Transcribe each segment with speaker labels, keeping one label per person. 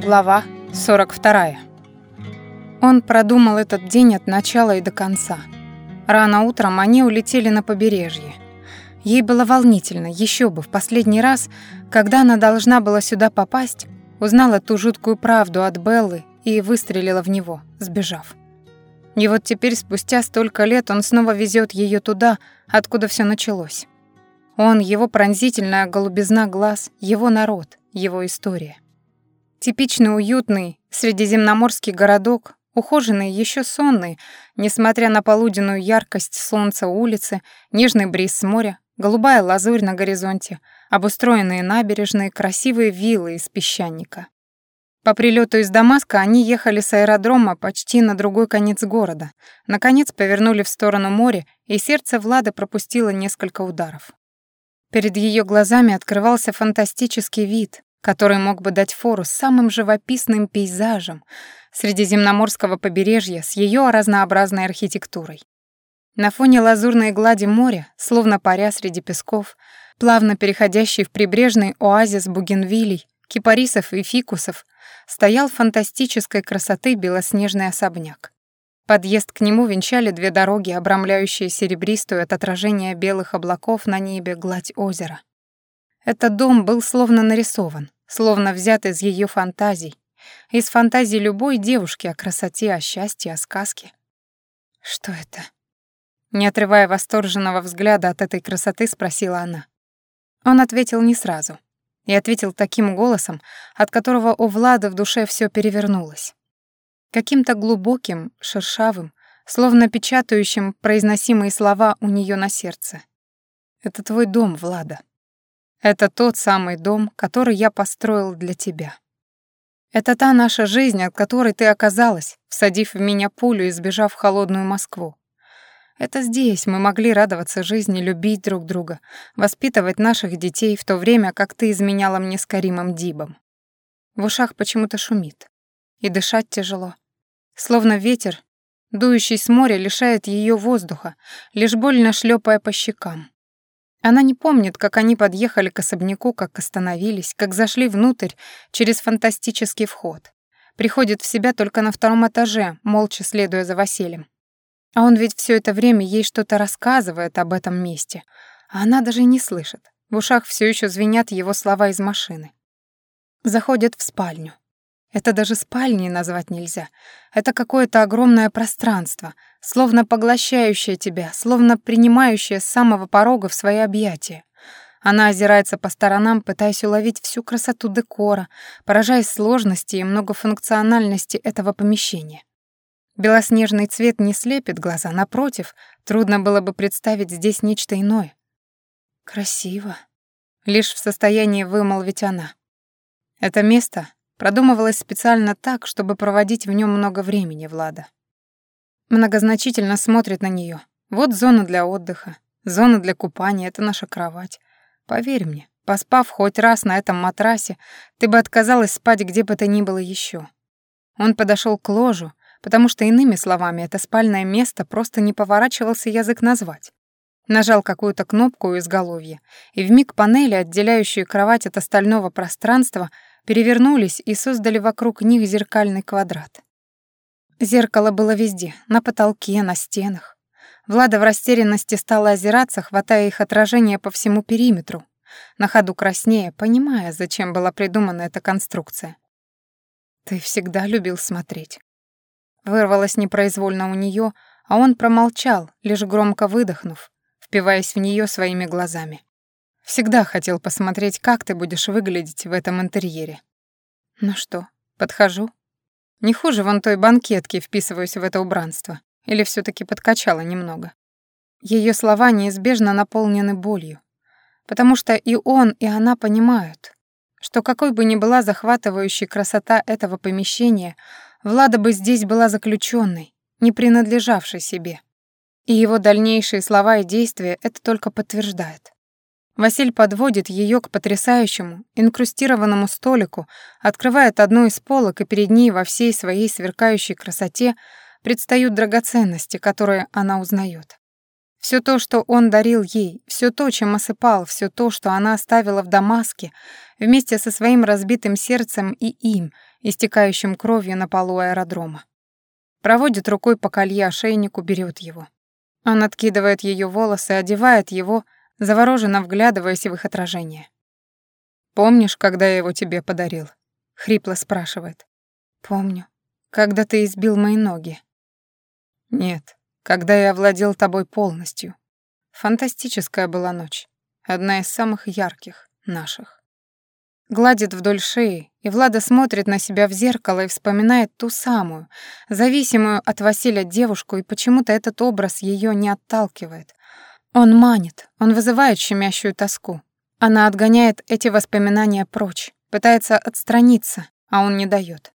Speaker 1: Глава 42. Он продумал этот день от начала и до конца. Рано утром они улетели на побережье. Ей было волнительно, еще бы, в последний раз, когда она должна была сюда попасть, узнала ту жуткую правду от Беллы и выстрелила в него, сбежав. И вот теперь, спустя столько лет, он снова везет ее туда, откуда все началось. Он, его пронзительная голубизна глаз, его народ, его история. Типичный уютный средиземноморский городок, ухоженный, еще сонный, несмотря на полуденную яркость солнца улицы, нежный бриз с моря, голубая лазурь на горизонте, обустроенные набережные, красивые виллы из песчаника. По прилету из Дамаска они ехали с аэродрома почти на другой конец города. Наконец повернули в сторону моря, и сердце Влады пропустило несколько ударов. Перед ее глазами открывался фантастический вид, который мог бы дать фору самым живописным пейзажам средиземноморского побережья с ее разнообразной архитектурой. На фоне лазурной глади моря, словно паря среди песков, плавно переходящий в прибрежный оазис бугенвилей, кипарисов и фикусов, стоял фантастической красоты белоснежный особняк. Подъезд к нему венчали две дороги, обрамляющие серебристую от отражения белых облаков на небе гладь озера. Этот дом был словно нарисован, словно взят из ее фантазий, из фантазий любой девушки о красоте, о счастье, о сказке. Что это? Не отрывая восторженного взгляда от этой красоты, спросила она. Он ответил не сразу. И ответил таким голосом, от которого у Влада в душе все перевернулось. Каким-то глубоким, шершавым, словно печатающим произносимые слова у нее на сердце. «Это твой дом, Влада. Это тот самый дом, который я построил для тебя. Это та наша жизнь, от которой ты оказалась, всадив в меня пулю и сбежав в холодную Москву. Это здесь мы могли радоваться жизни, любить друг друга, воспитывать наших детей в то время, как ты изменяла мне с Каримом Дибом. В ушах почему-то шумит. И дышать тяжело. Словно ветер, дующий с моря, лишает ее воздуха, лишь больно шлепая по щекам. Она не помнит, как они подъехали к особняку, как остановились, как зашли внутрь через фантастический вход. Приходит в себя только на втором этаже, молча следуя за Василием. А он ведь все это время ей что-то рассказывает об этом месте, а она даже не слышит. В ушах все еще звенят его слова из машины. Заходят в спальню. Это даже спальней назвать нельзя. Это какое-то огромное пространство, словно поглощающее тебя, словно принимающее с самого порога в свои объятия. Она озирается по сторонам, пытаясь уловить всю красоту декора, поражаясь сложности и многофункциональности этого помещения. Белоснежный цвет не слепит глаза, напротив, трудно было бы представить здесь нечто иное. «Красиво», — лишь в состоянии вымолвить она. Это место Продумывалось специально так, чтобы проводить в нем много времени, Влада. Многозначительно смотрит на нее. Вот зона для отдыха, зона для купания — это наша кровать. Поверь мне, поспав хоть раз на этом матрасе, ты бы отказалась спать где бы то ни было еще. Он подошел к ложу, потому что иными словами это спальное место просто не поворачивался язык назвать. Нажал какую-то кнопку у изголовья, и вмиг панели, отделяющие кровать от остального пространства, перевернулись и создали вокруг них зеркальный квадрат. Зеркало было везде, на потолке, на стенах. Влада в растерянности стала озираться, хватая их отражение по всему периметру, на ходу краснее, понимая, зачем была придумана эта конструкция. «Ты всегда любил смотреть». Вырвалось непроизвольно у нее, а он промолчал, лишь громко выдохнув, впиваясь в нее своими глазами. Всегда хотел посмотреть, как ты будешь выглядеть в этом интерьере. Ну что, подхожу? Не хуже вон той банкетки вписываюсь в это убранство. Или все таки подкачала немного? Ее слова неизбежно наполнены болью. Потому что и он, и она понимают, что какой бы ни была захватывающей красота этого помещения, Влада бы здесь была заключенной, не принадлежавшей себе. И его дальнейшие слова и действия это только подтверждают. Василь подводит ее к потрясающему, инкрустированному столику, открывает одну из полок, и перед ней во всей своей сверкающей красоте предстают драгоценности, которые она узнает. Все то, что он дарил ей, все то, чем осыпал, все то, что она оставила в Дамаске, вместе со своим разбитым сердцем и им, истекающим кровью на полу аэродрома. Проводит рукой по колье ошейнику, берет его. Он откидывает ее волосы, одевает его, завороженно вглядываясь в их отражение. «Помнишь, когда я его тебе подарил?» — хрипло спрашивает. «Помню. Когда ты избил мои ноги». «Нет, когда я овладел тобой полностью. Фантастическая была ночь. Одна из самых ярких наших. Гладит вдоль шеи, и Влада смотрит на себя в зеркало и вспоминает ту самую, зависимую от Василия девушку, и почему-то этот образ ее не отталкивает. Он манит, он вызывает щемящую тоску. Она отгоняет эти воспоминания прочь, пытается отстраниться, а он не дает.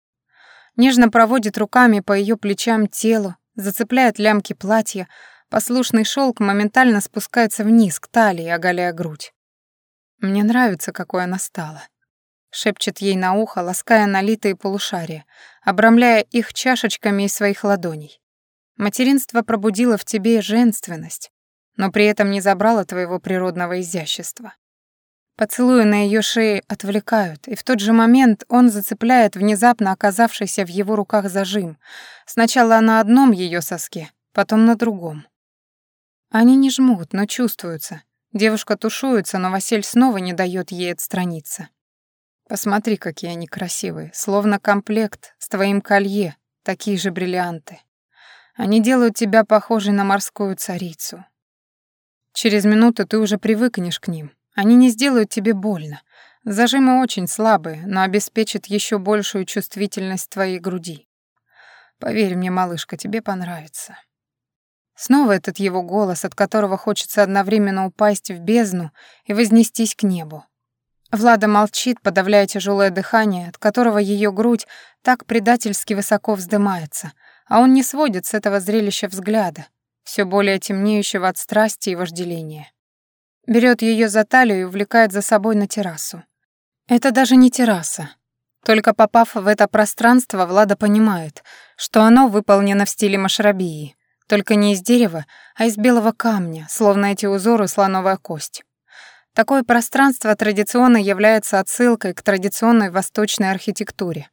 Speaker 1: Нежно проводит руками по ее плечам, телу, зацепляет лямки платья, послушный шелк моментально спускается вниз к талии, оголяя грудь. «Мне нравится, какой она стала», — шепчет ей на ухо, лаская налитые полушария, обрамляя их чашечками из своих ладоней. «Материнство пробудило в тебе женственность, но при этом не забрало твоего природного изящества. Поцелуи на ее шее отвлекают, и в тот же момент он зацепляет внезапно оказавшийся в его руках зажим. Сначала на одном ее соске, потом на другом. Они не жмут, но чувствуются. Девушка тушуется, но Василь снова не дает ей отстраниться. Посмотри, какие они красивые, словно комплект с твоим колье, такие же бриллианты. Они делают тебя похожей на морскую царицу. Через минуту ты уже привыкнешь к ним, они не сделают тебе больно. Зажимы очень слабые, но обеспечат еще большую чувствительность твоей груди. Поверь мне, малышка, тебе понравится. Снова этот его голос, от которого хочется одновременно упасть в бездну и вознестись к небу. Влада молчит, подавляя тяжелое дыхание, от которого ее грудь так предательски высоко вздымается, а он не сводит с этого зрелища взгляда, все более темнеющего от страсти и вожделения. Берет ее за талию и увлекает за собой на террасу. Это даже не терраса. Только попав в это пространство, Влада понимает, что оно выполнено в стиле машрабии, только не из дерева, а из белого камня, словно эти узоры слоновая кость. Такое пространство традиционно является отсылкой к традиционной восточной архитектуре.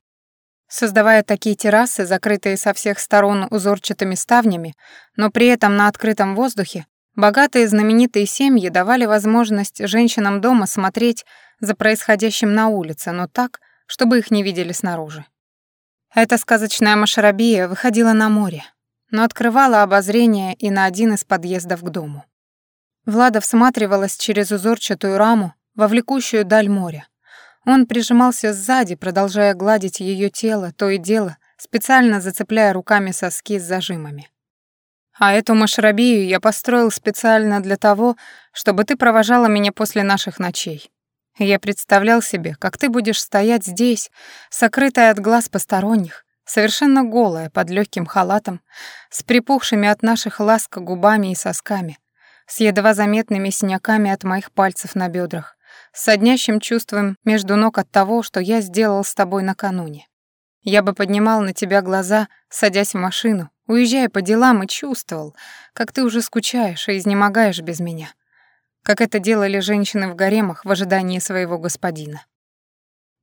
Speaker 1: Создавая такие террасы, закрытые со всех сторон узорчатыми ставнями, но при этом на открытом воздухе, Богатые знаменитые семьи давали возможность женщинам дома смотреть за происходящим на улице, но так, чтобы их не видели снаружи. Эта сказочная Машарабия выходила на море, но открывала обозрение и на один из подъездов к дому. Влада всматривалась через узорчатую раму во влекущую даль моря. Он прижимался сзади, продолжая гладить ее тело, то и дело, специально зацепляя руками соски с зажимами. А эту машрабию я построил специально для того, чтобы ты провожала меня после наших ночей. Я представлял себе, как ты будешь стоять здесь, сокрытая от глаз посторонних, совершенно голая, под легким халатом, с припухшими от наших ласк губами и сосками, с едва заметными синяками от моих пальцев на бедрах, с соднящим чувством между ног от того, что я сделал с тобой накануне. Я бы поднимал на тебя глаза, садясь в машину, уезжая по делам, и чувствовал, как ты уже скучаешь и изнемогаешь без меня. Как это делали женщины в гаремах в ожидании своего господина.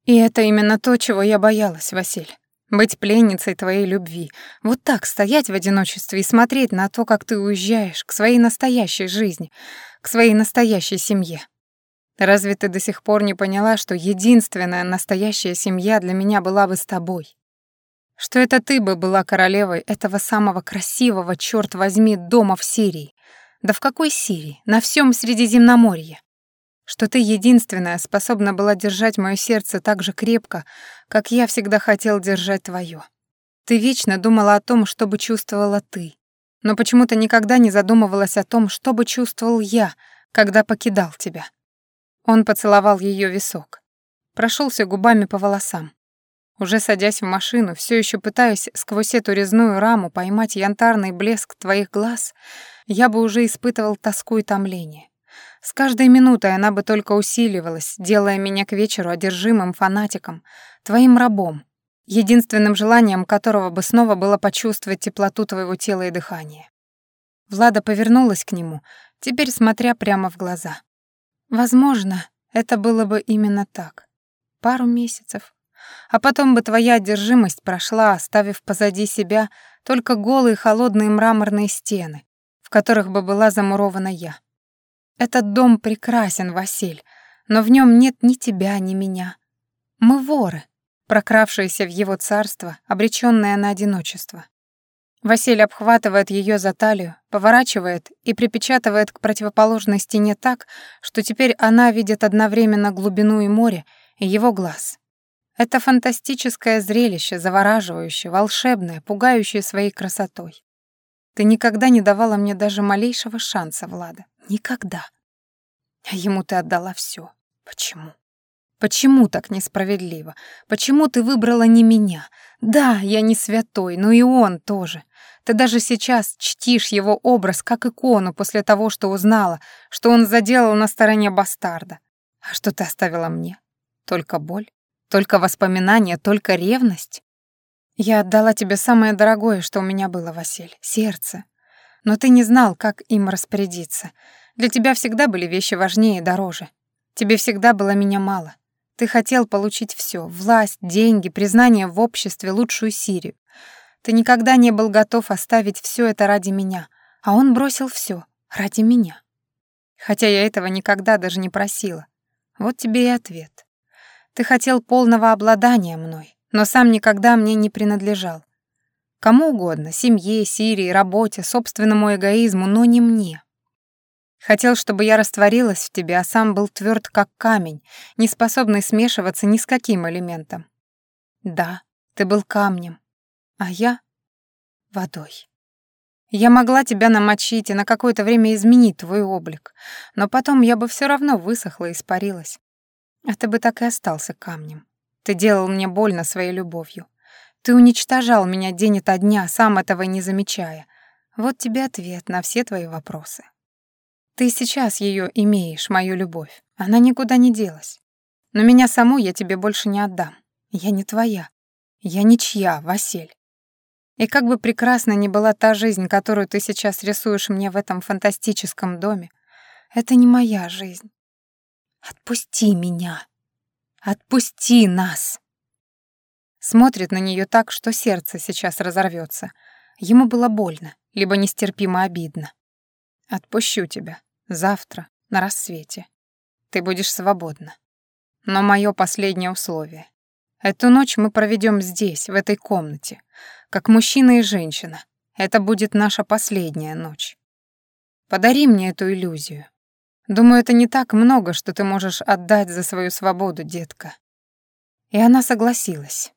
Speaker 1: И это именно то, чего я боялась, Василь. Быть пленницей твоей любви. Вот так стоять в одиночестве и смотреть на то, как ты уезжаешь к своей настоящей жизни, к своей настоящей семье. Разве ты до сих пор не поняла, что единственная настоящая семья для меня была бы с тобой? Что это ты бы была королевой этого самого красивого, черт возьми, дома в Сирии? Да в какой Сирии? На всем Средиземноморье. Что ты единственная способна была держать мое сердце так же крепко, как я всегда хотел держать твое. Ты вечно думала о том, что бы чувствовала ты, но почему-то никогда не задумывалась о том, что бы чувствовал я, когда покидал тебя. Он поцеловал ее висок, прошелся губами по волосам. Уже садясь в машину, все еще пытаясь сквозь эту резную раму поймать янтарный блеск твоих глаз, я бы уже испытывал тоску и томление. С каждой минутой она бы только усиливалась, делая меня к вечеру одержимым фанатиком, твоим рабом, единственным желанием которого бы снова было почувствовать теплоту твоего тела и дыхания. Влада повернулась к нему, теперь смотря прямо в глаза. Возможно, это было бы именно так. Пару месяцев. А потом бы твоя одержимость прошла, оставив позади себя только голые холодные мраморные стены, в которых бы была замурована я. Этот дом прекрасен, Василь, но в нем нет ни тебя, ни меня. Мы воры, прокравшиеся в его царство, обречённые на одиночество. Василий обхватывает ее за талию, поворачивает и припечатывает к противоположной стене так, что теперь она видит одновременно глубину и море, и его глаз. Это фантастическое зрелище, завораживающее, волшебное, пугающее своей красотой. Ты никогда не давала мне даже малейшего шанса, Влада. Никогда. А ему ты отдала все. Почему? Почему так несправедливо? Почему ты выбрала не меня? Да, я не святой, но и он тоже. Ты даже сейчас чтишь его образ как икону после того, что узнала, что он заделал на стороне бастарда. А что ты оставила мне? Только боль? Только воспоминания? Только ревность? Я отдала тебе самое дорогое, что у меня было, Василь — сердце. Но ты не знал, как им распорядиться. Для тебя всегда были вещи важнее и дороже. Тебе всегда было меня мало. Ты хотел получить все: власть, деньги, признание в обществе, лучшую Сирию. Ты никогда не был готов оставить все это ради меня, а он бросил все ради меня. Хотя я этого никогда даже не просила. Вот тебе и ответ. Ты хотел полного обладания мной, но сам никогда мне не принадлежал. Кому угодно, семье, Сирии, работе, собственному эгоизму, но не мне. Хотел, чтобы я растворилась в тебе, а сам был тверд как камень, не способный смешиваться ни с каким элементом. Да, ты был камнем, а я — водой. Я могла тебя намочить и на какое-то время изменить твой облик, но потом я бы все равно высохла и испарилась. А ты бы так и остался камнем. Ты делал мне больно своей любовью. Ты уничтожал меня день ото дня, сам этого не замечая. Вот тебе ответ на все твои вопросы. Ты сейчас ее имеешь, мою любовь. Она никуда не делась. Но меня саму я тебе больше не отдам. Я не твоя. Я ничья, Василь. И как бы прекрасна ни была та жизнь, которую ты сейчас рисуешь мне в этом фантастическом доме, это не моя жизнь. Отпусти меня. Отпусти нас. Смотрит на нее так, что сердце сейчас разорвется. Ему было больно, либо нестерпимо обидно. Отпущу тебя. Завтра, на рассвете. Ты будешь свободна. Но мое последнее условие. Эту ночь мы проведем здесь, в этой комнате, как мужчина и женщина. Это будет наша последняя ночь. Подари мне эту иллюзию. Думаю, это не так много, что ты можешь отдать за свою свободу, детка. И она согласилась.